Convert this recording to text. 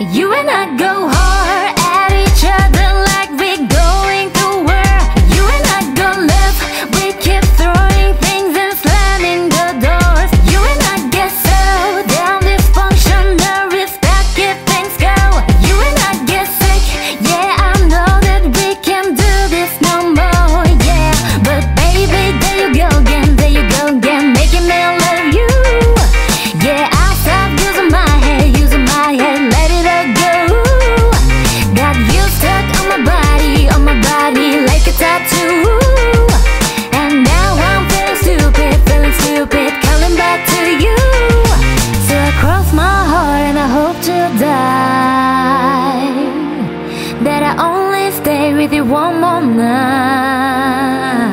You and I go hard at each other. that I only stay with you one more night.